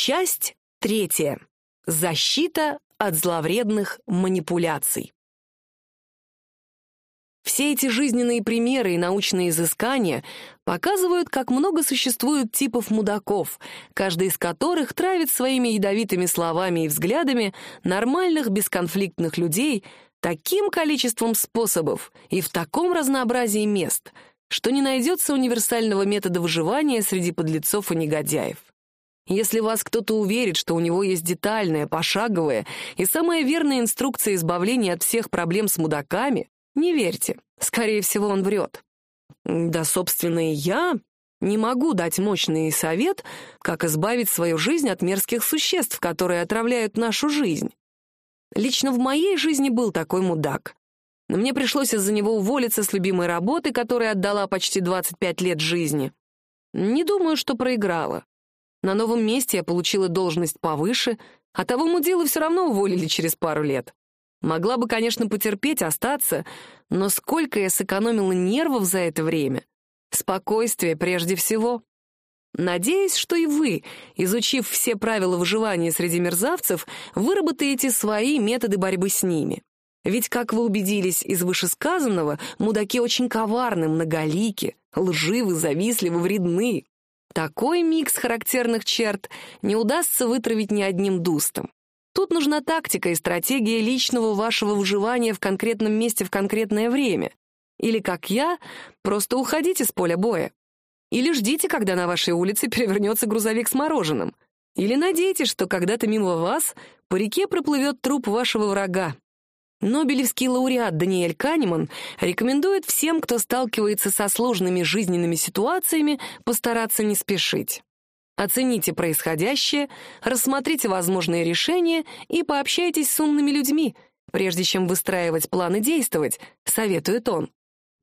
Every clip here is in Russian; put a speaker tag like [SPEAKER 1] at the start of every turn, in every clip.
[SPEAKER 1] Часть третья. Защита от зловредных манипуляций. Все эти жизненные примеры и научные изыскания показывают, как много существует типов мудаков, каждый из которых травит своими ядовитыми словами и взглядами нормальных бесконфликтных людей таким количеством способов и в таком разнообразии мест, что не найдется универсального метода выживания среди подлецов и негодяев. Если вас кто-то уверит, что у него есть детальная, пошаговая и самая верная инструкция избавления от всех проблем с мудаками, не верьте. Скорее всего, он врет. Да, собственно, и я не могу дать мощный совет, как избавить свою жизнь от мерзких существ, которые отравляют нашу жизнь. Лично в моей жизни был такой мудак. Но мне пришлось из-за него уволиться с любимой работы, которой отдала почти 25 лет жизни. Не думаю, что проиграла. На новом месте я получила должность повыше, а того мудила все равно уволили через пару лет. Могла бы, конечно, потерпеть, остаться, но сколько я сэкономила нервов за это время. Спокойствие прежде всего. Надеюсь, что и вы, изучив все правила выживания среди мерзавцев, выработаете свои методы борьбы с ними. Ведь, как вы убедились из вышесказанного, мудаки очень коварны, многолики, лживы, завистливы, вредны. Такой микс характерных черт не удастся вытравить ни одним дустом. Тут нужна тактика и стратегия личного вашего выживания в конкретном месте в конкретное время. Или, как я, просто уходите с поля боя. Или ждите, когда на вашей улице перевернется грузовик с мороженым. Или надейтесь, что когда-то мимо вас по реке проплывет труп вашего врага, Нобелевский лауреат Даниэль Канеман рекомендует всем, кто сталкивается со сложными жизненными ситуациями, постараться не спешить. Оцените происходящее, рассмотрите возможные решения и пообщайтесь с умными людьми, прежде чем выстраивать планы действовать, советует он.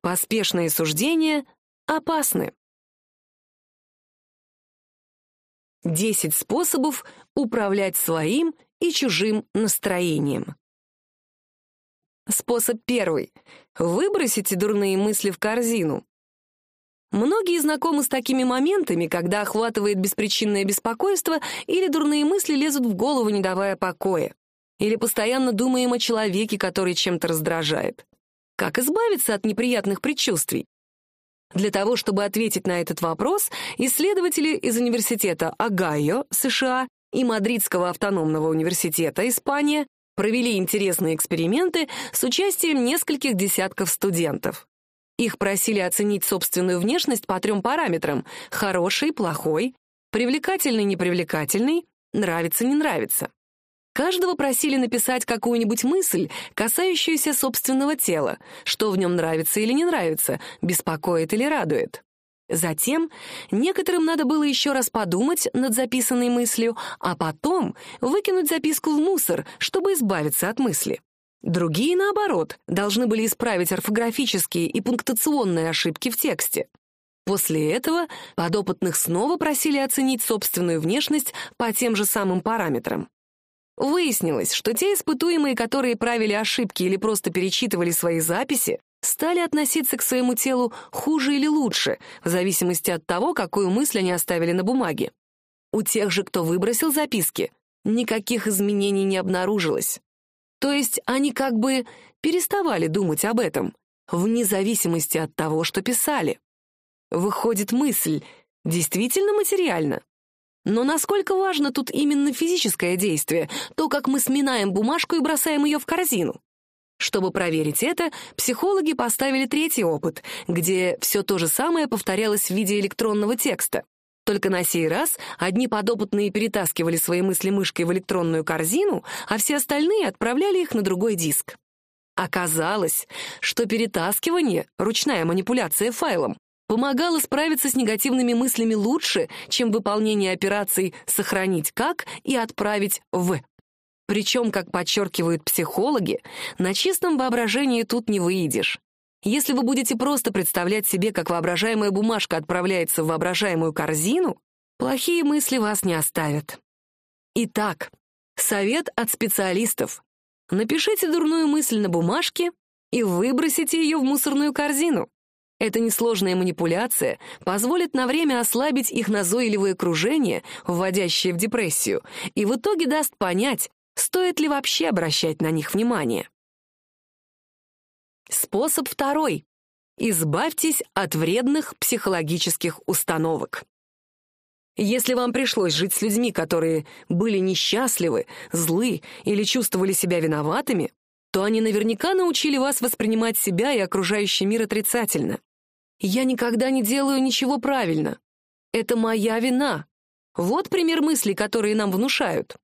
[SPEAKER 1] Поспешные суждения опасны. 10 способов управлять своим и чужим настроением. Способ первый. Выбросите дурные мысли в корзину. Многие знакомы с такими моментами, когда охватывает беспричинное беспокойство или дурные мысли лезут в голову, не давая покоя. Или постоянно думаем о человеке, который чем-то раздражает. Как избавиться от неприятных предчувствий? Для того, чтобы ответить на этот вопрос, исследователи из университета Огайо, США, и Мадридского автономного университета, Испания, провели интересные эксперименты с участием нескольких десятков студентов. Их просили оценить собственную внешность по трем параметрам — хороший, плохой, привлекательный, непривлекательный, нравится, не нравится. Каждого просили написать какую-нибудь мысль, касающуюся собственного тела, что в нем нравится или не нравится, беспокоит или радует. Затем некоторым надо было еще раз подумать над записанной мыслью, а потом выкинуть записку в мусор, чтобы избавиться от мысли. Другие, наоборот, должны были исправить орфографические и пунктуационные ошибки в тексте. После этого подопытных снова просили оценить собственную внешность по тем же самым параметрам. Выяснилось, что те испытуемые, которые правили ошибки или просто перечитывали свои записи, стали относиться к своему телу хуже или лучше, в зависимости от того, какую мысль они оставили на бумаге. У тех же, кто выбросил записки, никаких изменений не обнаружилось. То есть они как бы переставали думать об этом, вне зависимости от того, что писали. Выходит, мысль действительно материальна. Но насколько важно тут именно физическое действие, то, как мы сминаем бумажку и бросаем ее в корзину? Чтобы проверить это, психологи поставили третий опыт, где все то же самое повторялось в виде электронного текста. Только на сей раз одни подопытные перетаскивали свои мысли мышкой в электронную корзину, а все остальные отправляли их на другой диск. Оказалось, что перетаскивание, ручная манипуляция файлом, помогало справиться с негативными мыслями лучше, чем выполнение операций «сохранить как» и «отправить в». Причем, как подчеркивают психологи, на чистом воображении тут не выйдешь. Если вы будете просто представлять себе, как воображаемая бумажка отправляется в воображаемую корзину, плохие мысли вас не оставят. Итак, совет от специалистов. Напишите дурную мысль на бумажке и выбросите ее в мусорную корзину. Эта несложная манипуляция позволит на время ослабить их назойливое кружение, вводящее в депрессию, и в итоге даст понять, стоит ли вообще обращать на них внимание. Способ второй. Избавьтесь от вредных психологических установок. Если вам пришлось жить с людьми, которые были несчастливы, злы или чувствовали себя виноватыми, то они наверняка научили вас воспринимать себя и окружающий мир отрицательно. Я никогда не делаю ничего правильно. Это моя вина. Вот пример мыслей, которые нам внушают.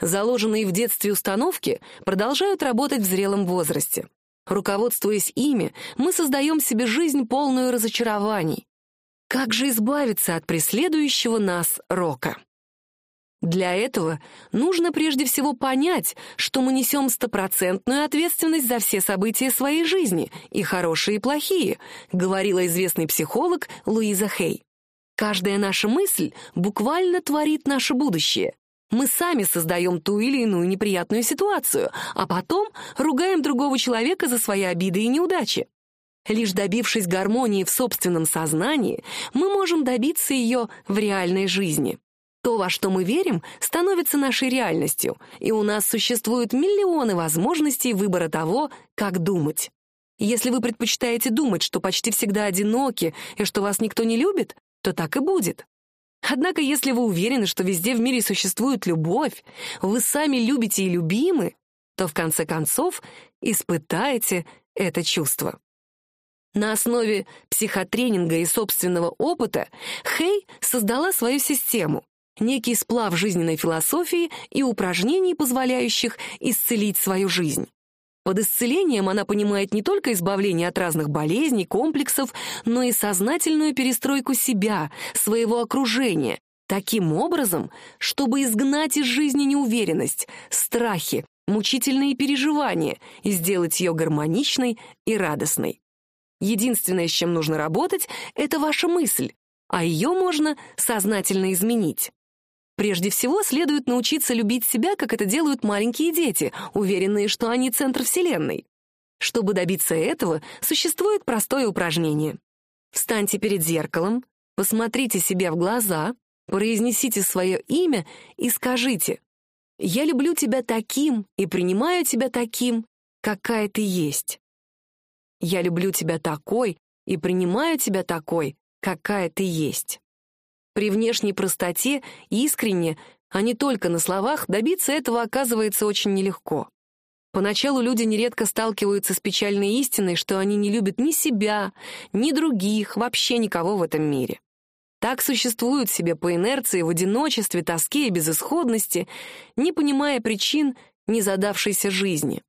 [SPEAKER 1] Заложенные в детстве установки продолжают работать в зрелом возрасте. Руководствуясь ими, мы создаем себе жизнь полную разочарований. Как же избавиться от преследующего нас рока? Для этого нужно прежде всего понять, что мы несем стопроцентную ответственность за все события своей жизни, и хорошие, и плохие, говорила известный психолог Луиза Хей. Каждая наша мысль буквально творит наше будущее. Мы сами создаем ту или иную неприятную ситуацию, а потом ругаем другого человека за свои обиды и неудачи. Лишь добившись гармонии в собственном сознании, мы можем добиться ее в реальной жизни. То, во что мы верим, становится нашей реальностью, и у нас существуют миллионы возможностей выбора того, как думать. Если вы предпочитаете думать, что почти всегда одиноки и что вас никто не любит, то так и будет. Однако, если вы уверены, что везде в мире существует любовь, вы сами любите и любимы, то в конце концов испытаете это чувство. На основе психотренинга и собственного опыта Хей создала свою систему, некий сплав жизненной философии и упражнений, позволяющих исцелить свою жизнь. Под исцелением она понимает не только избавление от разных болезней, комплексов, но и сознательную перестройку себя, своего окружения, таким образом, чтобы изгнать из жизни неуверенность, страхи, мучительные переживания и сделать ее гармоничной и радостной. Единственное, с чем нужно работать, это ваша мысль, а ее можно сознательно изменить. Прежде всего, следует научиться любить себя, как это делают маленькие дети, уверенные, что они центр Вселенной. Чтобы добиться этого, существует простое упражнение. Встаньте перед зеркалом, посмотрите себе в глаза, произнесите свое имя и скажите «Я люблю тебя таким и принимаю тебя таким, какая ты есть». «Я люблю тебя такой и принимаю тебя такой, какая ты есть». При внешней простоте, искренне, а не только на словах, добиться этого оказывается очень нелегко. Поначалу люди нередко сталкиваются с печальной истиной, что они не любят ни себя, ни других, вообще никого в этом мире. Так существуют себе по инерции в одиночестве, тоске и безысходности, не понимая причин незадавшейся жизни.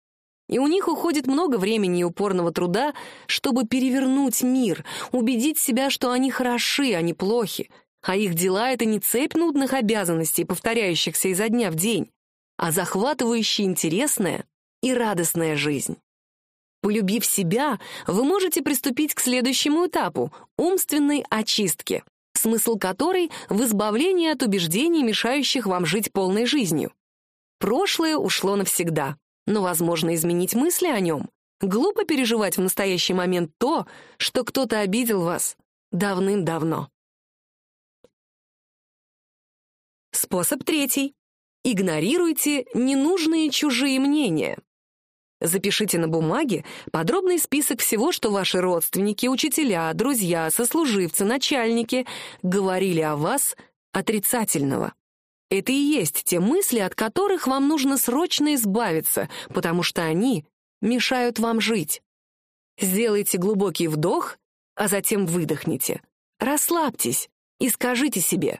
[SPEAKER 1] И у них уходит много времени и упорного труда, чтобы перевернуть мир, убедить себя, что они хороши, а не плохи, а их дела — это не цепь нудных обязанностей, повторяющихся изо дня в день, а захватывающая интересная и радостная жизнь. Полюбив себя, вы можете приступить к следующему этапу — умственной очистке, смысл которой в избавлении от убеждений, мешающих вам жить полной жизнью. Прошлое ушло навсегда, но возможно изменить мысли о нем. Глупо переживать в настоящий момент то, что кто-то обидел вас давным-давно. Способ третий. Игнорируйте ненужные чужие мнения. Запишите на бумаге подробный список всего, что ваши родственники, учителя, друзья, сослуживцы, начальники говорили о вас отрицательного. Это и есть те мысли, от которых вам нужно срочно избавиться, потому что они мешают вам жить. Сделайте глубокий вдох, а затем выдохните. Расслабьтесь и скажите себе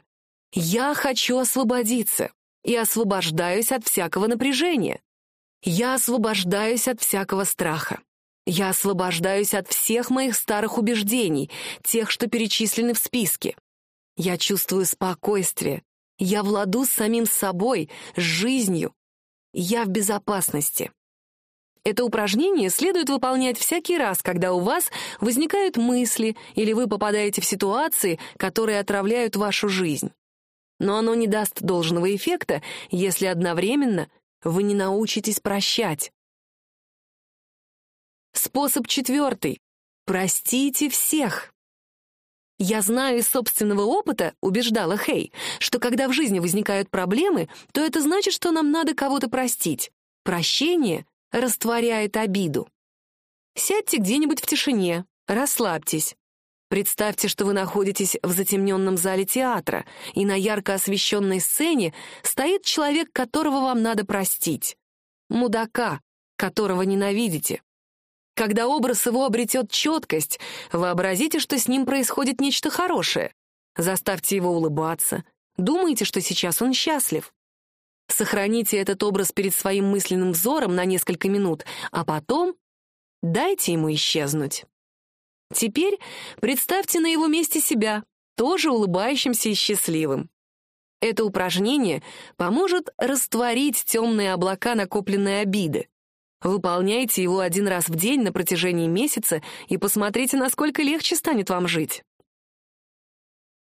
[SPEAKER 1] я хочу освободиться и освобождаюсь от всякого напряжения. Я освобождаюсь от всякого страха. Я освобождаюсь от всех моих старых убеждений, тех, что перечислены в списке. Я чувствую спокойствие. Я владу с самим собой, с жизнью. Я в безопасности. Это упражнение следует выполнять всякий раз, когда у вас возникают мысли или вы попадаете в ситуации, которые отравляют вашу жизнь но оно не даст должного эффекта, если одновременно вы не научитесь прощать. Способ четвертый. Простите всех. «Я знаю из собственного опыта», — убеждала Хей, «что когда в жизни возникают проблемы, то это значит, что нам надо кого-то простить. Прощение растворяет обиду. Сядьте где-нибудь в тишине, расслабьтесь. Представьте, что вы находитесь в затемненном зале театра, и на ярко освещенной сцене стоит человек, которого вам надо простить. Мудака, которого ненавидите. Когда образ его обретет четкость, вообразите, что с ним происходит нечто хорошее. Заставьте его улыбаться. Думайте, что сейчас он счастлив. Сохраните этот образ перед своим мысленным взором на несколько минут, а потом дайте ему исчезнуть. Теперь представьте на его месте себя, тоже улыбающимся и счастливым. Это упражнение поможет растворить темные облака накопленной обиды. Выполняйте его один раз в день на протяжении месяца и посмотрите, насколько легче станет вам жить.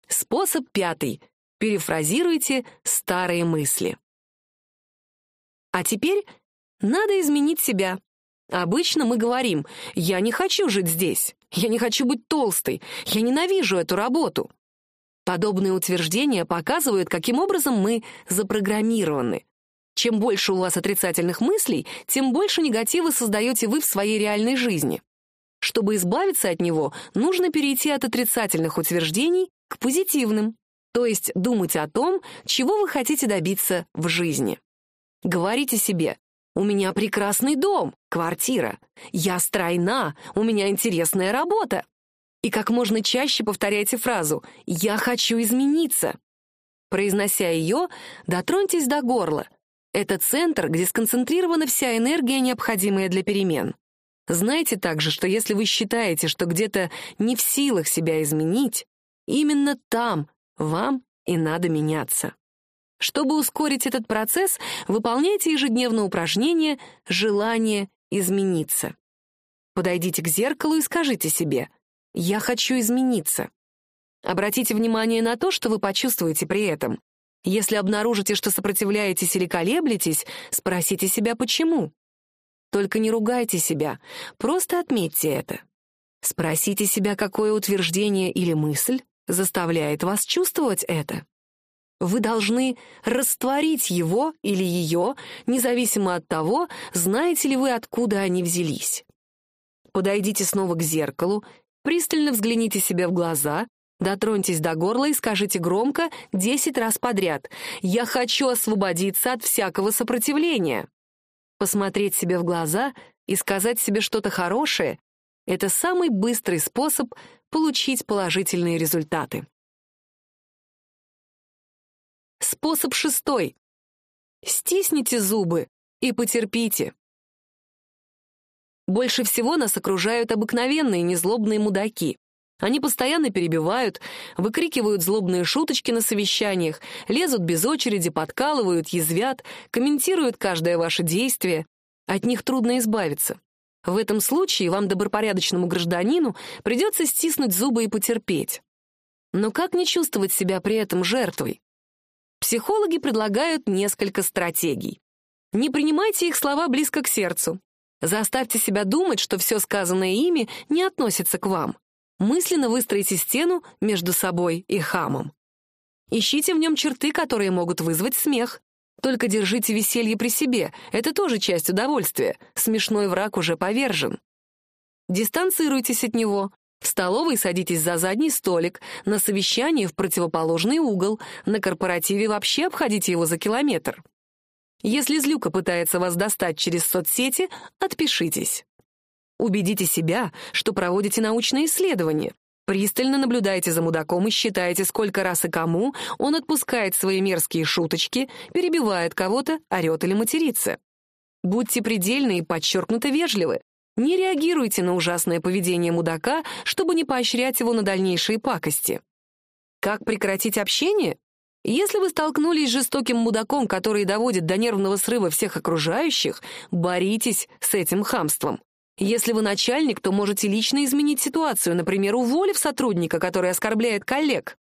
[SPEAKER 1] Способ пятый. Перефразируйте старые мысли. А теперь надо изменить себя. Обычно мы говорим «я не хочу жить здесь», «я не хочу быть толстой», «я ненавижу эту работу». Подобные утверждения показывают, каким образом мы запрограммированы. Чем больше у вас отрицательных мыслей, тем больше негатива создаете вы в своей реальной жизни. Чтобы избавиться от него, нужно перейти от отрицательных утверждений к позитивным, то есть думать о том, чего вы хотите добиться в жизни. Говорите себе «У меня прекрасный дом, квартира, я стройна, у меня интересная работа». И как можно чаще повторяйте фразу «Я хочу измениться». Произнося ее, дотроньтесь до горла — это центр, где сконцентрирована вся энергия, необходимая для перемен. Знайте также, что если вы считаете, что где-то не в силах себя изменить, именно там вам и надо меняться. Чтобы ускорить этот процесс, выполняйте ежедневное упражнение «Желание измениться». Подойдите к зеркалу и скажите себе «Я хочу измениться». Обратите внимание на то, что вы почувствуете при этом. Если обнаружите, что сопротивляетесь или колеблетесь, спросите себя, почему. Только не ругайте себя, просто отметьте это. Спросите себя, какое утверждение или мысль заставляет вас чувствовать это. Вы должны растворить его или ее, независимо от того, знаете ли вы, откуда они взялись. Подойдите снова к зеркалу, пристально взгляните себе в глаза Дотроньтесь до горла и скажите громко десять раз подряд «Я хочу освободиться от всякого сопротивления». Посмотреть себе в глаза и сказать себе что-то хорошее — это самый быстрый способ получить положительные результаты. Способ шестой. Стисните зубы и потерпите. Больше всего нас окружают обыкновенные незлобные мудаки. Они постоянно перебивают, выкрикивают злобные шуточки на совещаниях, лезут без очереди, подкалывают, язвят, комментируют каждое ваше действие. От них трудно избавиться. В этом случае вам, добропорядочному гражданину, придется стиснуть зубы и потерпеть. Но как не чувствовать себя при этом жертвой? Психологи предлагают несколько стратегий. Не принимайте их слова близко к сердцу. Заставьте себя думать, что все сказанное ими не относится к вам мысленно выстроите стену между собой и хамом. Ищите в нем черты, которые могут вызвать смех. Только держите веселье при себе, это тоже часть удовольствия. Смешной враг уже повержен. Дистанцируйтесь от него. В столовой садитесь за задний столик, на совещании в противоположный угол, на корпоративе вообще обходите его за километр. Если злюка пытается вас достать через соцсети, отпишитесь. Убедите себя, что проводите научные исследования. Пристально наблюдайте за мудаком и считайте, сколько раз и кому он отпускает свои мерзкие шуточки, перебивает кого-то, орет или матерится. Будьте предельны и подчеркнуто вежливы. Не реагируйте на ужасное поведение мудака, чтобы не поощрять его на дальнейшие пакости. Как прекратить общение? Если вы столкнулись с жестоким мудаком, который доводит до нервного срыва всех окружающих, боритесь с этим хамством. Если вы начальник, то можете лично изменить ситуацию, например, уволив сотрудника, который оскорбляет коллег.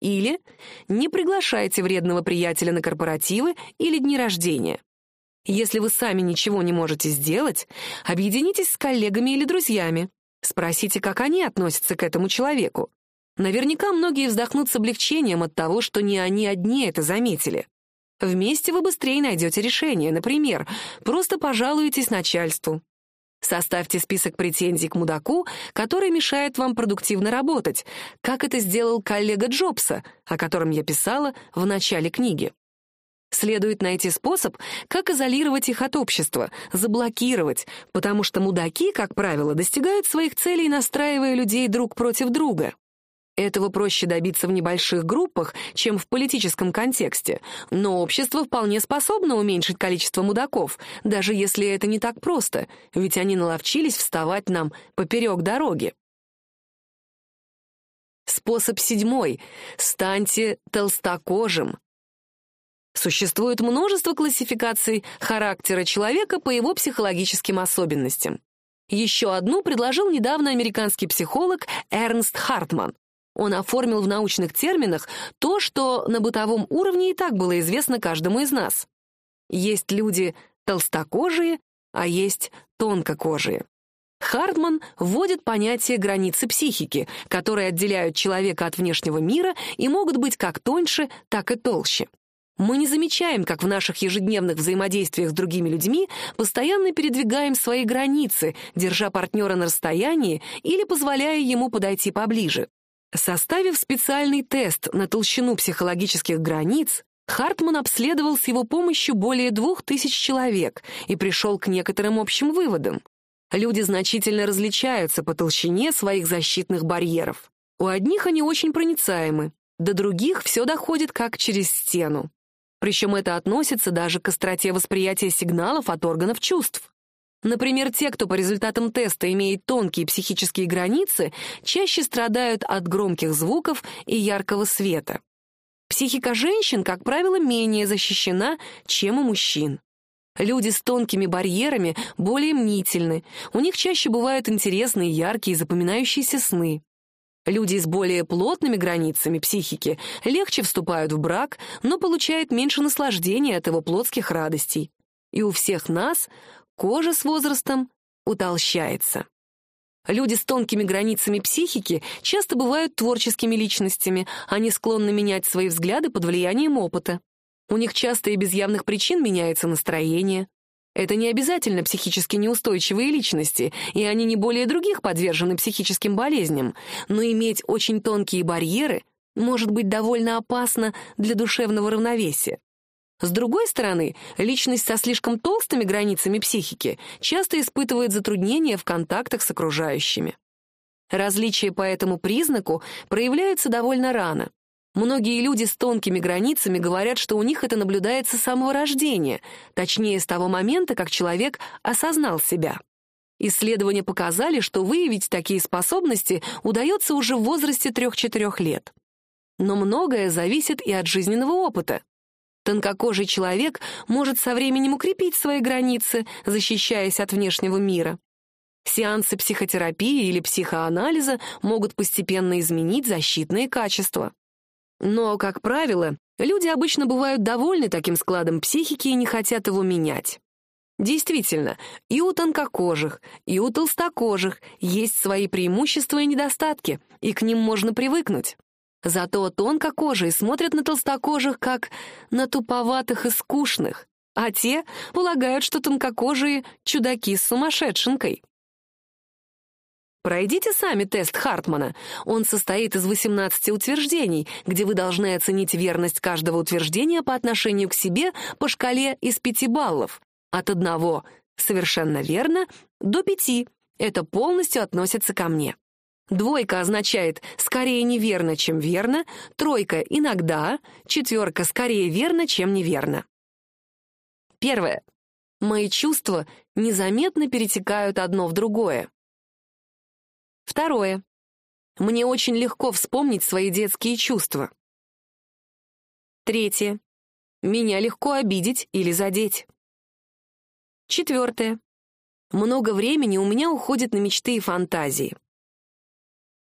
[SPEAKER 1] Или не приглашайте вредного приятеля на корпоративы или дни рождения. Если вы сами ничего не можете сделать, объединитесь с коллегами или друзьями. Спросите, как они относятся к этому человеку. Наверняка многие вздохнут с облегчением от того, что не они одни это заметили. Вместе вы быстрее найдете решение. Например, просто пожалуетесь начальству. Составьте список претензий к мудаку, который мешает вам продуктивно работать, как это сделал коллега Джобса, о котором я писала в начале книги. Следует найти способ, как изолировать их от общества, заблокировать, потому что мудаки, как правило, достигают своих целей, настраивая людей друг против друга. Этого проще добиться в небольших группах, чем в политическом контексте, но общество вполне способно уменьшить количество мудаков, даже если это не так просто, ведь они наловчились вставать нам поперек дороги. Способ седьмой. Станьте толстокожим. Существует множество классификаций характера человека по его психологическим особенностям. Еще одну предложил недавно американский психолог Эрнст Хартман. Он оформил в научных терминах то, что на бытовом уровне и так было известно каждому из нас. Есть люди толстокожие, а есть тонкокожие. Хартман вводит понятие границы психики, которые отделяют человека от внешнего мира и могут быть как тоньше, так и толще. Мы не замечаем, как в наших ежедневных взаимодействиях с другими людьми постоянно передвигаем свои границы, держа партнера на расстоянии или позволяя ему подойти поближе. Составив специальный тест на толщину психологических границ, Хартман обследовал с его помощью более двух тысяч человек и пришел к некоторым общим выводам. Люди значительно различаются по толщине своих защитных барьеров. У одних они очень проницаемы, до других все доходит как через стену. Причем это относится даже к остроте восприятия сигналов от органов чувств. Например, те, кто по результатам теста имеет тонкие психические границы, чаще страдают от громких звуков и яркого света. Психика женщин, как правило, менее защищена, чем у мужчин. Люди с тонкими барьерами более мнительны, у них чаще бывают интересные, яркие, запоминающиеся сны. Люди с более плотными границами психики легче вступают в брак, но получают меньше наслаждения от его плотских радостей. И у всех нас кожа с возрастом утолщается. Люди с тонкими границами психики часто бывают творческими личностями, они склонны менять свои взгляды под влиянием опыта. У них часто и без явных причин меняется настроение. Это не обязательно психически неустойчивые личности, и они не более других подвержены психическим болезням, но иметь очень тонкие барьеры может быть довольно опасно для душевного равновесия. С другой стороны, личность со слишком толстыми границами психики часто испытывает затруднения в контактах с окружающими. Различия по этому признаку проявляются довольно рано. Многие люди с тонкими границами говорят, что у них это наблюдается с самого рождения, точнее, с того момента, как человек осознал себя. Исследования показали, что выявить такие способности удается уже в возрасте 3-4 лет. Но многое зависит и от жизненного опыта. Тонкокожий человек может со временем укрепить свои границы, защищаясь от внешнего мира. Сеансы психотерапии или психоанализа могут постепенно изменить защитные качества. Но, как правило, люди обычно бывают довольны таким складом психики и не хотят его менять. Действительно, и у тонкокожих, и у толстокожих есть свои преимущества и недостатки, и к ним можно привыкнуть. Зато тонкокожие смотрят на толстокожих как на туповатых и скучных, а те полагают, что тонкокожие — чудаки с сумасшедшенкой. Пройдите сами тест Хартмана. Он состоит из 18 утверждений, где вы должны оценить верность каждого утверждения по отношению к себе по шкале из 5 баллов. От одного «совершенно верно» до 5 «это полностью относится ко мне». Двойка означает «скорее неверно, чем верно», тройка — «иногда», четверка — «скорее верно, чем неверно». Первое. Мои чувства незаметно перетекают одно в другое. Второе. Мне очень легко вспомнить свои детские чувства. Третье. Меня легко обидеть или задеть. Четвертое. Много времени у меня уходит на мечты и фантазии.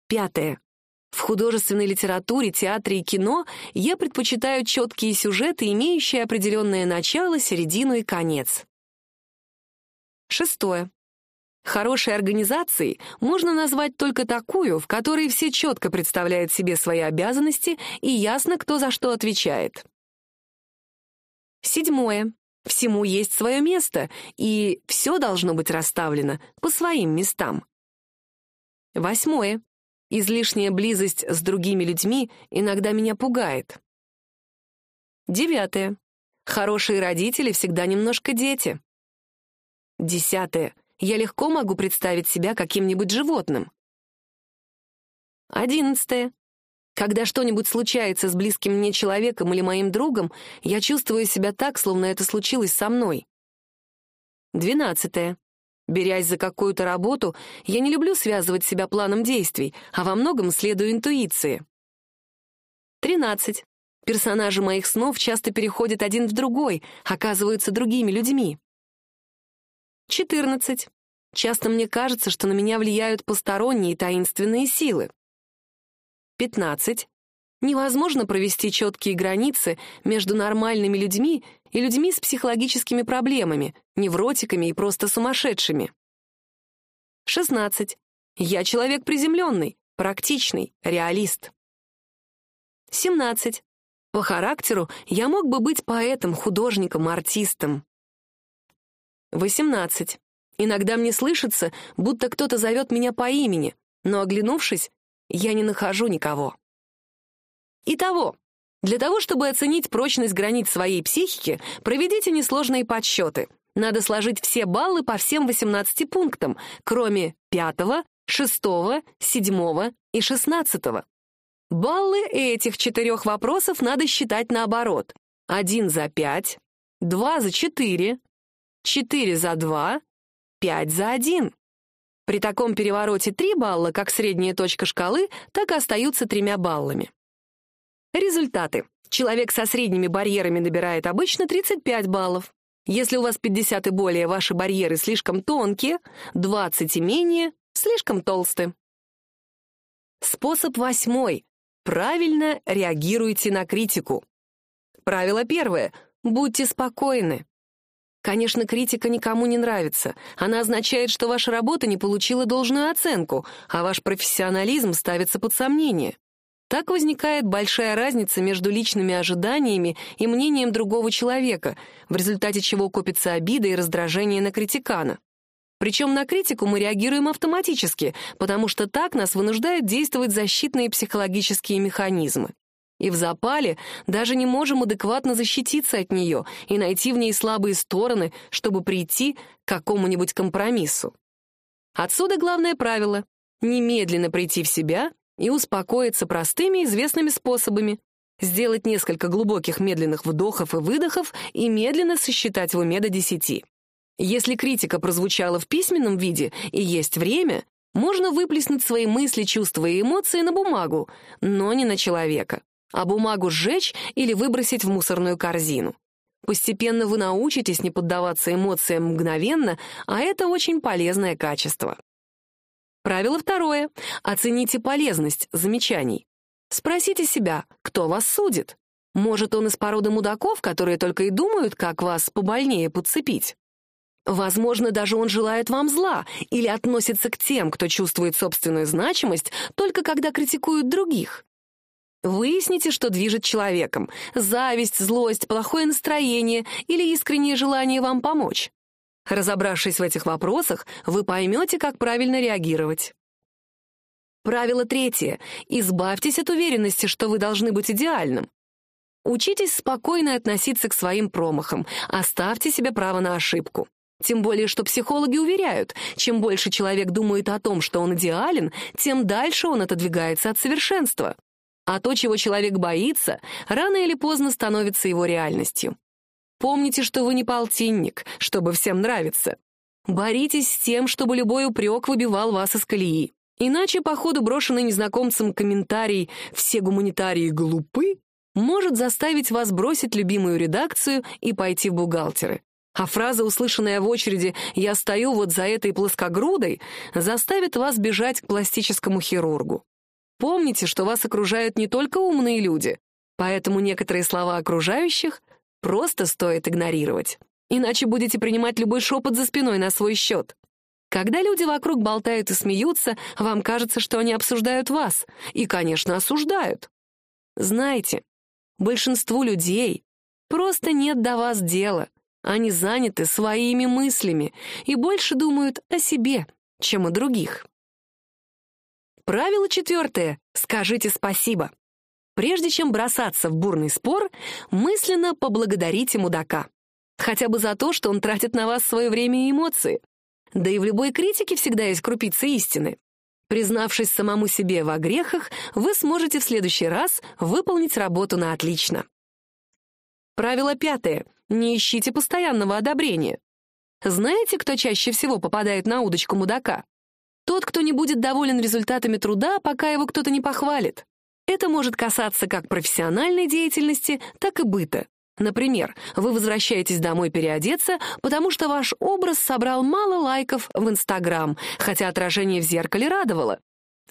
[SPEAKER 1] Пятое. В художественной литературе, театре и кино я предпочитаю четкие сюжеты, имеющие определенное начало, середину и конец. Шестое. Хорошей организацией можно назвать только такую, в которой все четко представляют себе свои обязанности и ясно, кто за что отвечает. Седьмое. Всему есть свое место, и все должно быть расставлено по своим местам. Восьмое. Излишняя близость с другими людьми иногда меня пугает. Девятое. Хорошие родители всегда немножко дети. Десятое. Я легко могу представить себя каким-нибудь животным. Одиннадцатое. Когда что-нибудь случается с близким мне человеком или моим другом, я чувствую себя так, словно это случилось со мной. Двенадцатое. Берясь за какую-то работу, я не люблю связывать себя планом действий, а во многом следую интуиции. Тринадцать. Персонажи моих снов часто переходят один в другой, оказываются другими людьми. Четырнадцать. Часто мне кажется, что на меня влияют посторонние таинственные силы. 15. Невозможно провести четкие границы между нормальными людьми и людьми с психологическими проблемами, невротиками и просто сумасшедшими. 16. Я человек приземленный, практичный, реалист. 17. По характеру я мог бы быть поэтом, художником, артистом. 18. Иногда мне слышится, будто кто-то зовет меня по имени, но, оглянувшись, я не нахожу никого. Итого, для того, чтобы оценить прочность границ своей психики, проведите несложные подсчеты. Надо сложить все баллы по всем 18 пунктам, кроме 5, 6, 7 и 16. Баллы этих четырех вопросов надо считать наоборот. Один за 5, два за 4, 4 за 2, 5 за 1. При таком перевороте 3 балла, как средняя точка шкалы, так и остаются тремя баллами. Результаты. Человек со средними барьерами набирает обычно 35 баллов. Если у вас 50 и более, ваши барьеры слишком тонкие, 20 и менее — слишком толсты. Способ восьмой. Правильно реагируйте на критику. Правило первое. Будьте спокойны. Конечно, критика никому не нравится. Она означает, что ваша работа не получила должную оценку, а ваш профессионализм ставится под сомнение. Так возникает большая разница между личными ожиданиями и мнением другого человека, в результате чего копится обида и раздражение на критикана. Причем на критику мы реагируем автоматически, потому что так нас вынуждают действовать защитные психологические механизмы и в запале даже не можем адекватно защититься от нее и найти в ней слабые стороны, чтобы прийти к какому-нибудь компромиссу. Отсюда главное правило — немедленно прийти в себя и успокоиться простыми известными способами, сделать несколько глубоких медленных вдохов и выдохов и медленно сосчитать в уме до десяти. Если критика прозвучала в письменном виде и есть время, можно выплеснуть свои мысли, чувства и эмоции на бумагу, но не на человека а бумагу сжечь или выбросить в мусорную корзину. Постепенно вы научитесь не поддаваться эмоциям мгновенно, а это очень полезное качество. Правило второе. Оцените полезность замечаний. Спросите себя, кто вас судит. Может, он из породы мудаков, которые только и думают, как вас побольнее подцепить? Возможно, даже он желает вам зла или относится к тем, кто чувствует собственную значимость, только когда критикуют других. Выясните, что движет человеком — зависть, злость, плохое настроение или искреннее желание вам помочь. Разобравшись в этих вопросах, вы поймете, как правильно реагировать. Правило третье. Избавьтесь от уверенности, что вы должны быть идеальным. Учитесь спокойно относиться к своим промахам, оставьте себе право на ошибку. Тем более, что психологи уверяют, чем больше человек думает о том, что он идеален, тем дальше он отодвигается от совершенства а то, чего человек боится, рано или поздно становится его реальностью. Помните, что вы не полтинник, чтобы всем нравиться. Боритесь с тем, чтобы любой упрек выбивал вас из колеи. Иначе, по ходу брошенный незнакомцем комментарий «все гуманитарии глупы» может заставить вас бросить любимую редакцию и пойти в бухгалтеры. А фраза, услышанная в очереди «я стою вот за этой плоскогрудой», заставит вас бежать к пластическому хирургу. Помните, что вас окружают не только умные люди, поэтому некоторые слова окружающих просто стоит игнорировать. Иначе будете принимать любой шепот за спиной на свой счет. Когда люди вокруг болтают и смеются, вам кажется, что они обсуждают вас. И, конечно, осуждают. Знаете, большинству людей просто нет до вас дела. Они заняты своими мыслями и больше думают о себе, чем о других. Правило четвертое. Скажите спасибо. Прежде чем бросаться в бурный спор, мысленно поблагодарите мудака. Хотя бы за то, что он тратит на вас свое время и эмоции. Да и в любой критике всегда есть крупица истины. Признавшись самому себе во грехах, вы сможете в следующий раз выполнить работу на отлично. Правило пятое. Не ищите постоянного одобрения. Знаете, кто чаще всего попадает на удочку мудака? Тот, кто не будет доволен результатами труда, пока его кто-то не похвалит. Это может касаться как профессиональной деятельности, так и быта. Например, вы возвращаетесь домой переодеться, потому что ваш образ собрал мало лайков в Инстаграм, хотя отражение в зеркале радовало.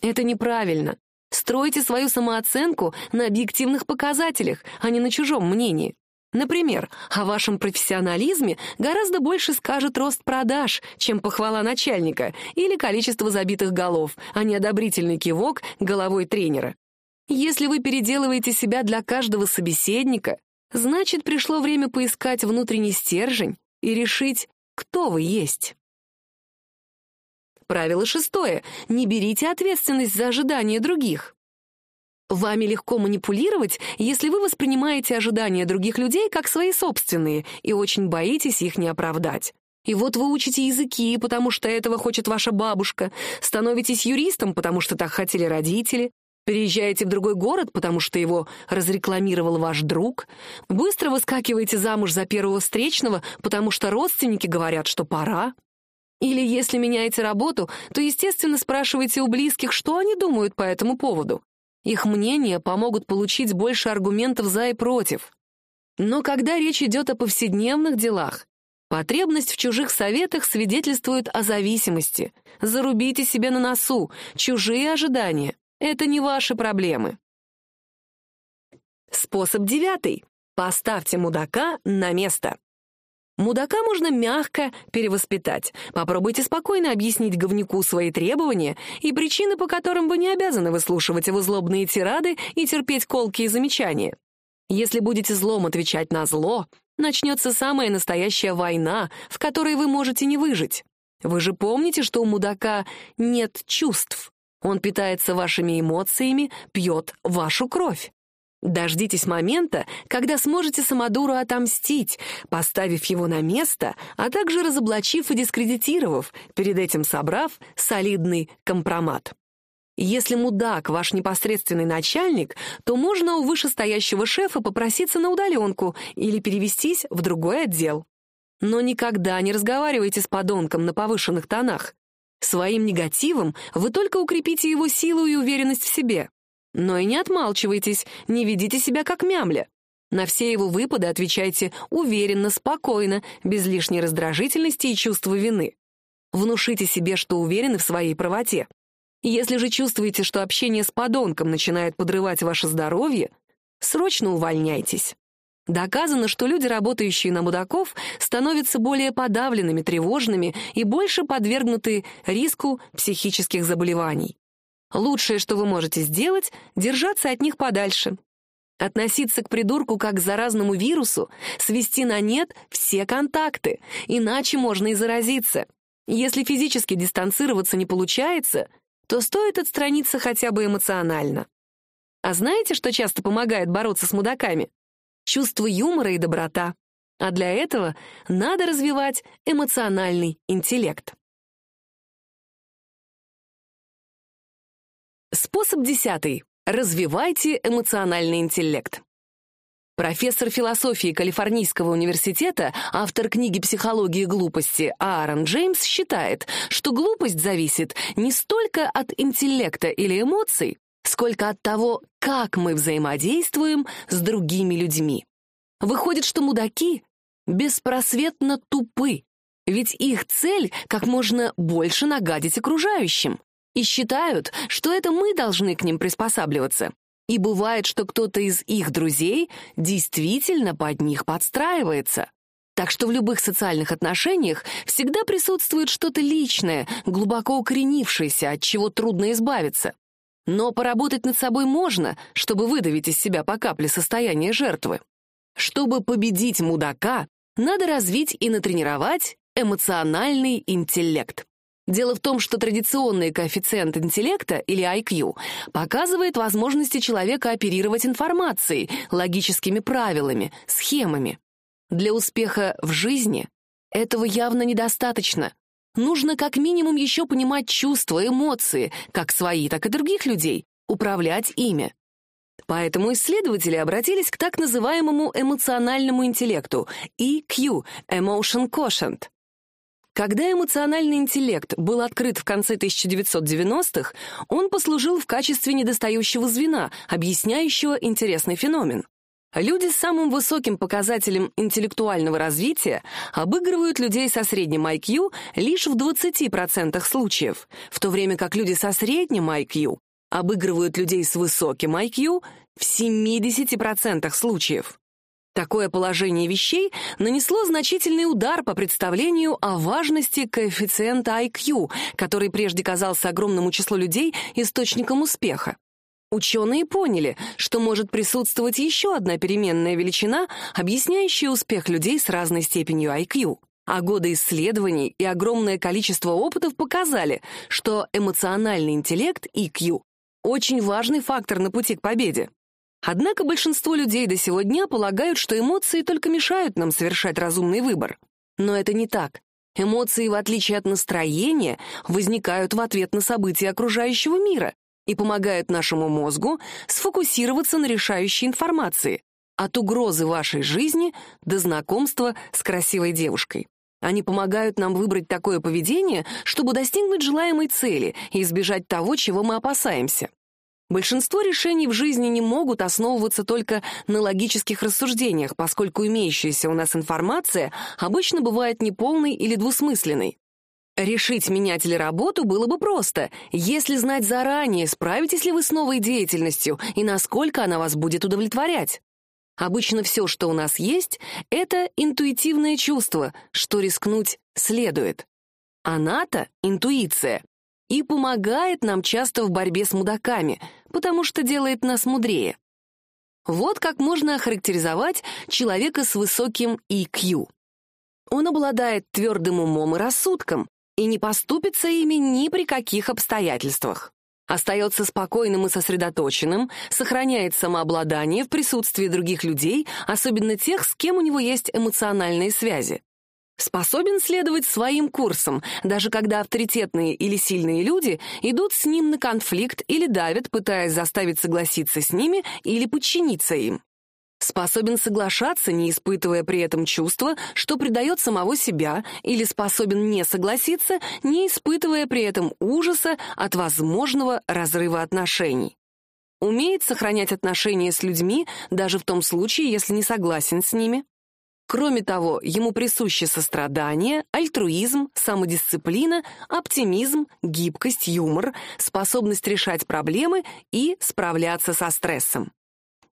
[SPEAKER 1] Это неправильно. Стройте свою самооценку на объективных показателях, а не на чужом мнении. Например, о вашем профессионализме гораздо больше скажет рост продаж, чем похвала начальника или количество забитых голов, а не одобрительный кивок головой тренера. Если вы переделываете себя для каждого собеседника, Значит, пришло время поискать внутренний стержень и решить, кто вы есть. Правило шестое. Не берите ответственность за ожидания других. Вами легко манипулировать, если вы воспринимаете ожидания других людей как свои собственные и очень боитесь их не оправдать. И вот вы учите языки, потому что этого хочет ваша бабушка, становитесь юристом, потому что так хотели родители, Переезжаете в другой город, потому что его разрекламировал ваш друг. Быстро выскакиваете замуж за первого встречного, потому что родственники говорят, что пора. Или если меняете работу, то, естественно, спрашиваете у близких, что они думают по этому поводу. Их мнения помогут получить больше аргументов за и против. Но когда речь идет о повседневных делах, потребность в чужих советах свидетельствует о зависимости. Зарубите себе на носу, чужие ожидания это не ваши проблемы. Способ девятый. Поставьте мудака на место. Мудака можно мягко перевоспитать. Попробуйте спокойно объяснить говнюку свои требования и причины, по которым вы не обязаны выслушивать его злобные тирады и терпеть колкие замечания. Если будете злом отвечать на зло, начнется самая настоящая война, в которой вы можете не выжить. Вы же помните, что у мудака нет чувств. Он питается вашими эмоциями, пьет вашу кровь. Дождитесь момента, когда сможете Самодуру отомстить, поставив его на место, а также разоблачив и дискредитировав, перед этим собрав солидный компромат. Если мудак ваш непосредственный начальник, то можно у вышестоящего шефа попроситься на удаленку или перевестись в другой отдел. Но никогда не разговаривайте с подонком на повышенных тонах. Своим негативом вы только укрепите его силу и уверенность в себе. Но и не отмалчивайтесь, не ведите себя как мямля. На все его выпады отвечайте уверенно, спокойно, без лишней раздражительности и чувства вины. Внушите себе, что уверены в своей правоте. Если же чувствуете, что общение с подонком начинает подрывать ваше здоровье, срочно увольняйтесь. Доказано, что люди, работающие на мудаков, становятся более подавленными, тревожными и больше подвергнуты риску психических заболеваний. Лучшее, что вы можете сделать — держаться от них подальше. Относиться к придурку как к заразному вирусу, свести на нет все контакты, иначе можно и заразиться. Если физически дистанцироваться не получается, то стоит отстраниться хотя бы эмоционально. А знаете, что часто помогает бороться с мудаками? чувство юмора и доброта. А для этого надо развивать эмоциональный интеллект. Способ десятый. Развивайте эмоциональный интеллект. Профессор философии Калифорнийского университета, автор книги «Психология глупости» Аарон Джеймс считает, что глупость зависит не столько от интеллекта или эмоций, сколько от того, как мы взаимодействуем с другими людьми. Выходит, что мудаки беспросветно тупы, ведь их цель — как можно больше нагадить окружающим. И считают, что это мы должны к ним приспосабливаться. И бывает, что кто-то из их друзей действительно под них подстраивается. Так что в любых социальных отношениях всегда присутствует что-то личное, глубоко укоренившееся, от чего трудно избавиться. Но поработать над собой можно, чтобы выдавить из себя по капле состояние жертвы. Чтобы победить мудака, надо развить и натренировать эмоциональный интеллект. Дело в том, что традиционный коэффициент интеллекта, или IQ, показывает возможности человека оперировать информацией, логическими правилами, схемами. Для успеха в жизни этого явно недостаточно. Нужно как минимум еще понимать чувства, эмоции, как свои, так и других людей, управлять ими. Поэтому исследователи обратились к так называемому эмоциональному интеллекту EQ — Emotion Quotient. Когда эмоциональный интеллект был открыт в конце 1990-х, он послужил в качестве недостающего звена, объясняющего интересный феномен. Люди с самым высоким показателем интеллектуального развития обыгрывают людей со средним IQ лишь в 20% случаев, в то время как люди со средним IQ обыгрывают людей с высоким IQ в 70% случаев. Такое положение вещей нанесло значительный удар по представлению о важности коэффициента IQ, который прежде казался огромному числу людей источником успеха. Ученые поняли, что может присутствовать еще одна переменная величина, объясняющая успех людей с разной степенью IQ. А годы исследований и огромное количество опытов показали, что эмоциональный интеллект EQ очень важный фактор на пути к победе. Однако большинство людей до сего дня полагают, что эмоции только мешают нам совершать разумный выбор. Но это не так. Эмоции, в отличие от настроения, возникают в ответ на события окружающего мира, и помогают нашему мозгу сфокусироваться на решающей информации, от угрозы вашей жизни до знакомства с красивой девушкой. Они помогают нам выбрать такое поведение, чтобы достигнуть желаемой цели и избежать того, чего мы опасаемся. Большинство решений в жизни не могут основываться только на логических рассуждениях, поскольку имеющаяся у нас информация обычно бывает неполной или двусмысленной. Решить, менять ли работу, было бы просто, если знать заранее, справитесь ли вы с новой деятельностью и насколько она вас будет удовлетворять. Обычно все, что у нас есть, это интуитивное чувство, что рискнуть следует. Она-то, интуиция, и помогает нам часто в борьбе с мудаками, потому что делает нас мудрее. Вот как можно охарактеризовать человека с высоким IQ. Он обладает твердым умом и рассудком, и не поступится ими ни при каких обстоятельствах. Остается спокойным и сосредоточенным, сохраняет самообладание в присутствии других людей, особенно тех, с кем у него есть эмоциональные связи. Способен следовать своим курсам, даже когда авторитетные или сильные люди идут с ним на конфликт или давят, пытаясь заставить согласиться с ними или подчиниться им способен соглашаться, не испытывая при этом чувства, что предает самого себя, или способен не согласиться, не испытывая при этом ужаса от возможного разрыва отношений. Умеет сохранять отношения с людьми даже в том случае, если не согласен с ними. Кроме того, ему присущи сострадание, альтруизм, самодисциплина, оптимизм, гибкость, юмор, способность решать проблемы и справляться со стрессом.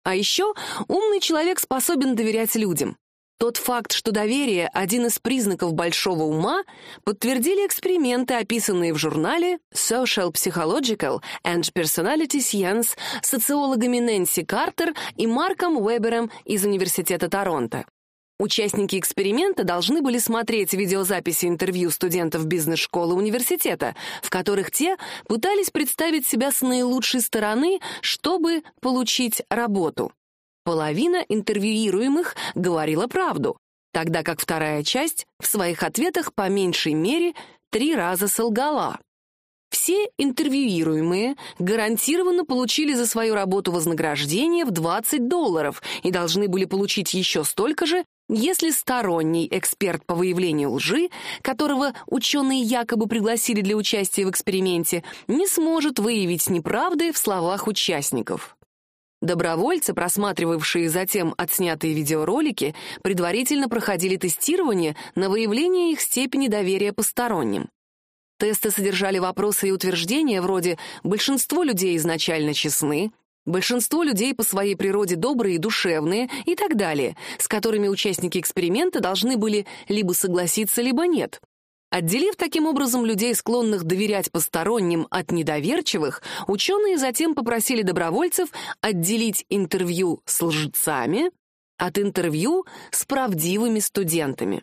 [SPEAKER 1] А еще умный человек способен доверять людям. Тот факт, что доверие — один из признаков большого ума, подтвердили эксперименты, описанные в журнале Social Psychological and Personality Science социологами Нэнси Картер и Марком Уэбером из Университета Торонто. Участники эксперимента должны были смотреть видеозаписи интервью студентов бизнес-школы университета, в которых те пытались представить себя с наилучшей стороны, чтобы получить работу. Половина интервьюируемых говорила правду, тогда как вторая часть в своих ответах по меньшей мере три раза солгала. Все интервьюируемые гарантированно получили за свою работу вознаграждение в 20 долларов и должны были получить еще столько же, если сторонний эксперт по выявлению лжи, которого ученые якобы пригласили для участия в эксперименте, не сможет выявить неправды в словах участников. Добровольцы, просматривавшие затем отснятые видеоролики, предварительно проходили тестирование на выявление их степени доверия посторонним. Тесты содержали вопросы и утверждения вроде «большинство людей изначально честны», Большинство людей по своей природе добрые и душевные и так далее, с которыми участники эксперимента должны были либо согласиться, либо нет. Отделив таким образом людей, склонных доверять посторонним от недоверчивых, ученые затем попросили добровольцев отделить интервью с лжецами от интервью с правдивыми студентами.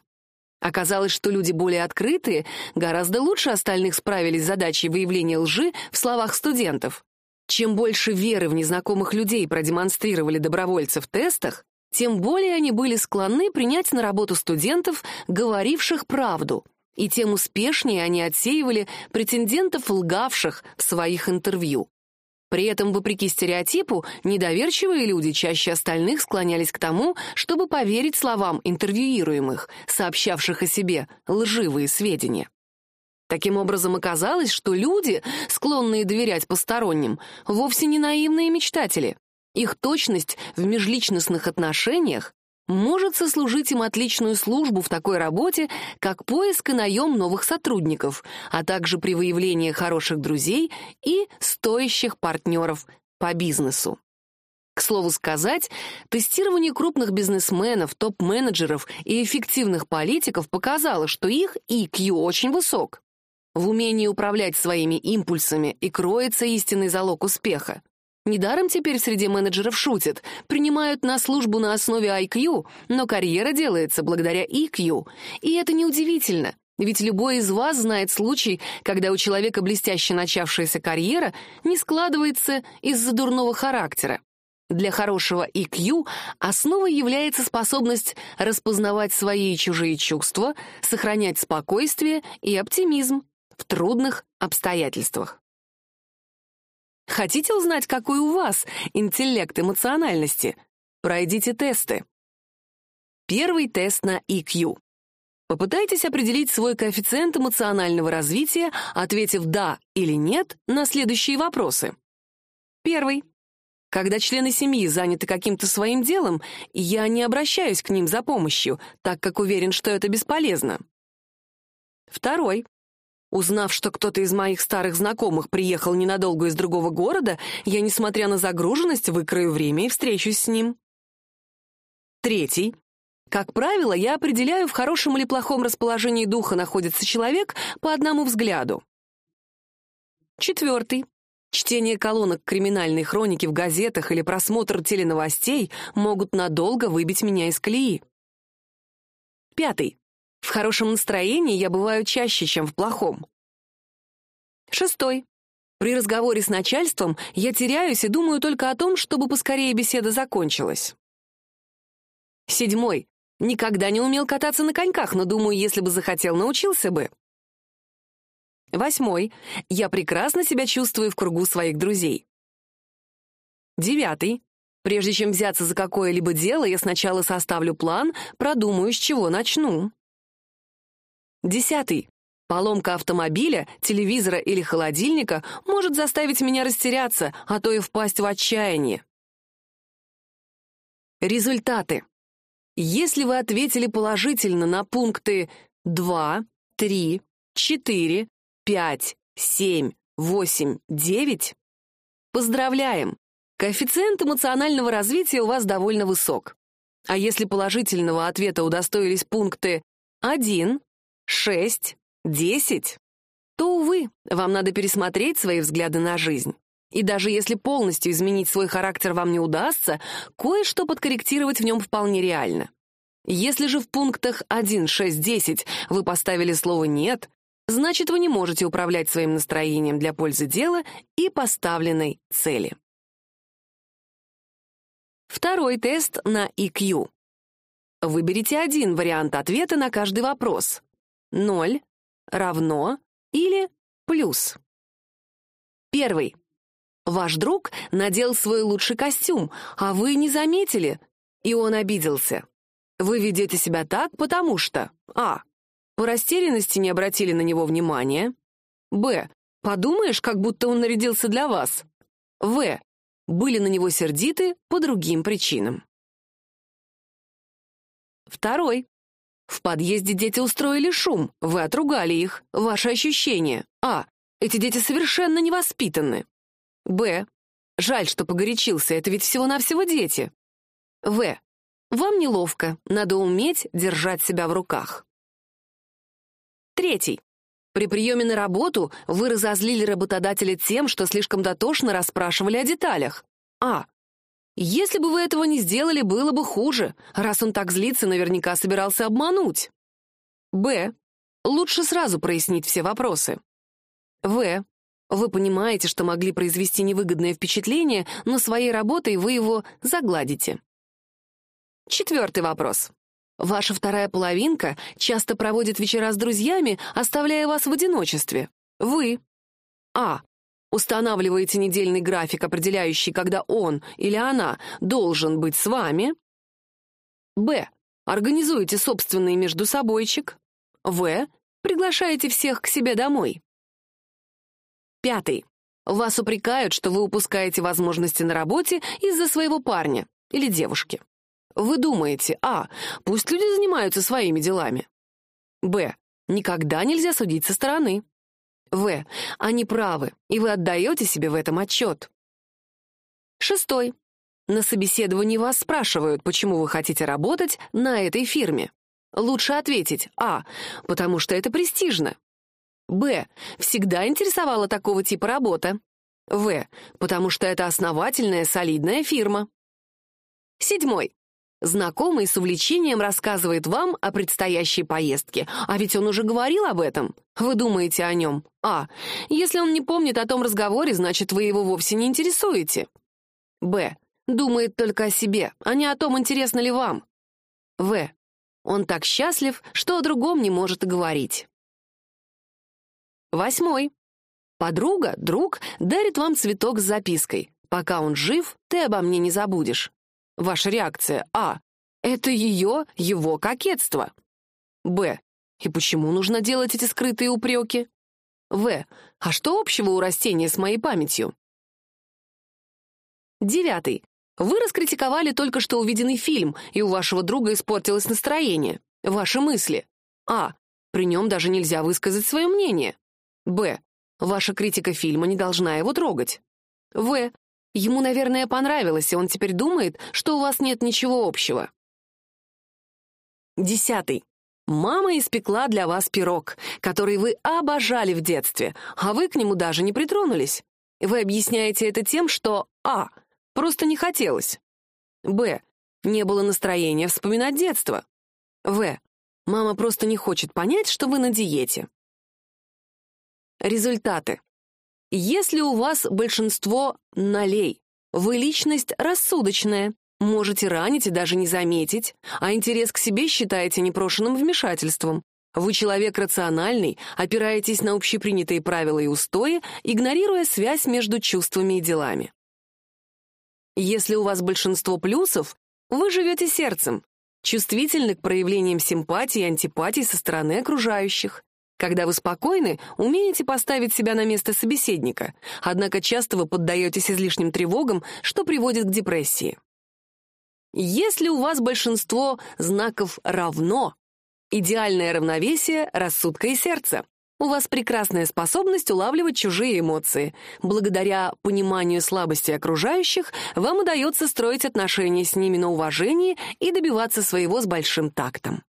[SPEAKER 1] Оказалось, что люди более открытые гораздо лучше остальных справились с задачей выявления лжи в словах студентов. Чем больше веры в незнакомых людей продемонстрировали добровольцы в тестах, тем более они были склонны принять на работу студентов, говоривших правду — и тем успешнее они отсеивали претендентов, лгавших в своих интервью. При этом, вопреки стереотипу, недоверчивые люди чаще остальных склонялись к тому, чтобы поверить словам интервьюируемых, сообщавших о себе лживые сведения. Таким образом, оказалось, что люди, склонные доверять посторонним, вовсе не наивные мечтатели. Их точность в межличностных отношениях может сослужить им отличную службу в такой работе, как поиск и наем новых сотрудников, а также при выявлении хороших друзей и стоящих партнеров по бизнесу. К слову сказать, тестирование крупных бизнесменов, топ-менеджеров и эффективных политиков показало, что их IQ очень высок. В умении управлять своими импульсами и кроется истинный залог успеха. Недаром теперь среди менеджеров шутят. Принимают на службу на основе IQ, но карьера делается благодаря EQ. И это неудивительно. Ведь любой из вас знает случай, когда у человека блестяще начавшаяся карьера не складывается из-за дурного характера. Для хорошего EQ основой является способность распознавать свои и чужие чувства, сохранять спокойствие и оптимизм в трудных обстоятельствах. Хотите узнать, какой у вас интеллект эмоциональности? Пройдите тесты. Первый тест на EQ. Попытайтесь определить свой коэффициент эмоционального развития, ответив «да» или «нет» на следующие вопросы. Первый. Когда члены семьи заняты каким-то своим делом, я не обращаюсь к ним за помощью, так как уверен, что это бесполезно. Второй. Узнав, что кто-то из моих старых знакомых приехал ненадолго из другого города, я, несмотря на загруженность, выкрою время и встречусь с ним. Третий. Как правило, я определяю, в хорошем или плохом расположении духа находится человек по одному взгляду. Четвертый. Чтение колонок криминальной хроники в газетах или просмотр теленовостей могут надолго выбить меня из колеи. Пятый. В хорошем настроении я бываю чаще, чем в плохом. Шестой. При разговоре с начальством я теряюсь и думаю только о том, чтобы поскорее беседа закончилась. Седьмой. Никогда не умел кататься на коньках, но думаю, если бы захотел, научился бы. Восьмой. Я прекрасно себя чувствую в кругу своих друзей. Девятый. Прежде чем взяться за какое-либо дело, я сначала составлю план, продумаю, с чего начну. Десятый. Поломка автомобиля, телевизора или холодильника может заставить меня растеряться, а то и впасть в отчаяние. Результаты. Если вы ответили положительно на пункты 2, 3, 4, 5, 7, 8, 9, поздравляем! Коэффициент эмоционального развития у вас довольно высок. А если положительного ответа удостоились пункты 1, шесть, десять, то, увы, вам надо пересмотреть свои взгляды на жизнь. И даже если полностью изменить свой характер вам не удастся, кое-что подкорректировать в нем вполне реально. Если же в пунктах 1, 6, 10 вы поставили слово «нет», значит, вы не можете управлять своим настроением для пользы дела и поставленной цели. Второй тест на EQ. Выберите один вариант ответа на каждый вопрос. Ноль равно или плюс. Первый. Ваш друг надел свой лучший костюм, а вы не заметили, и он обиделся. Вы ведете себя так, потому что А. По растерянности не обратили на него внимания. Б. Подумаешь, как будто он нарядился для вас. В. Были на него сердиты по другим причинам. Второй. В подъезде дети устроили шум, вы отругали их. Ваши ощущения. А. Эти дети совершенно невоспитаны. Б. Жаль, что погорячился, это ведь всего-навсего дети. В. Вам неловко, надо уметь держать себя в руках. Третий. При приеме на работу вы разозлили работодателя тем, что слишком дотошно расспрашивали о деталях. А. Если бы вы этого не сделали, было бы хуже. Раз он так злится, наверняка собирался обмануть. Б. Лучше сразу прояснить все вопросы. В. Вы понимаете, что могли произвести невыгодное впечатление, но своей работой вы его загладите. Четвертый вопрос. Ваша вторая половинка часто проводит вечера с друзьями, оставляя вас в одиночестве. Вы А. Устанавливаете недельный график, определяющий, когда он или она должен быть с вами. Б. Организуете собственный междусобойчик. В. Приглашаете всех к себе домой. Пятый. Вас упрекают, что вы упускаете возможности на работе из-за своего парня или девушки. Вы думаете, а, пусть люди занимаются своими делами. Б. Никогда нельзя судить со стороны. В. Они правы, и вы отдаете себе в этом отчет. Шестой. На собеседовании вас спрашивают, почему вы хотите работать на этой фирме. Лучше ответить А. Потому что это престижно. Б. Всегда интересовала такого типа работа. В. Потому что это основательная, солидная фирма. Седьмой. Знакомый с увлечением рассказывает вам о предстоящей поездке, а ведь он уже говорил об этом. Вы думаете о нем. А. Если он не помнит о том разговоре, значит, вы его вовсе не интересуете. Б. Думает только о себе, а не о том, интересно ли вам. В. Он так счастлив, что о другом не может говорить. Восьмой. Подруга, друг дарит вам цветок с запиской. «Пока он жив, ты обо мне не забудешь». Ваша реакция А. Это ее, его кокетство. Б. И почему нужно делать эти скрытые упреки? В. А что общего у растения с моей памятью? Девятый. Вы раскритиковали только что увиденный фильм, и у вашего друга испортилось настроение. Ваши мысли. А. При нем даже нельзя высказать свое мнение. Б. Ваша критика фильма не должна его трогать. В. Ему, наверное, понравилось, и он теперь думает, что у вас нет ничего общего. Десятый. Мама испекла для вас пирог, который вы обожали в детстве, а вы к нему даже не притронулись. Вы объясняете это тем, что А. Просто не хотелось. Б. Не было настроения вспоминать детство. В. Мама просто не хочет понять, что вы на диете. Результаты. Если у вас большинство налей, вы личность рассудочная, можете ранить и даже не заметить, а интерес к себе считаете непрошенным вмешательством. Вы человек рациональный, опираетесь на общепринятые правила и устои, игнорируя связь между чувствами и делами. Если у вас большинство плюсов, вы живете сердцем, чувствительны к проявлениям симпатии и антипатии со стороны окружающих. Когда вы спокойны, умеете поставить себя на место собеседника, однако часто вы поддаетесь излишним тревогам, что приводит к депрессии. Если у вас большинство знаков равно, идеальное равновесие рассудка и сердца. У вас прекрасная способность улавливать чужие эмоции. Благодаря пониманию слабости окружающих вам удается строить отношения с ними на уважении и добиваться своего с большим тактом.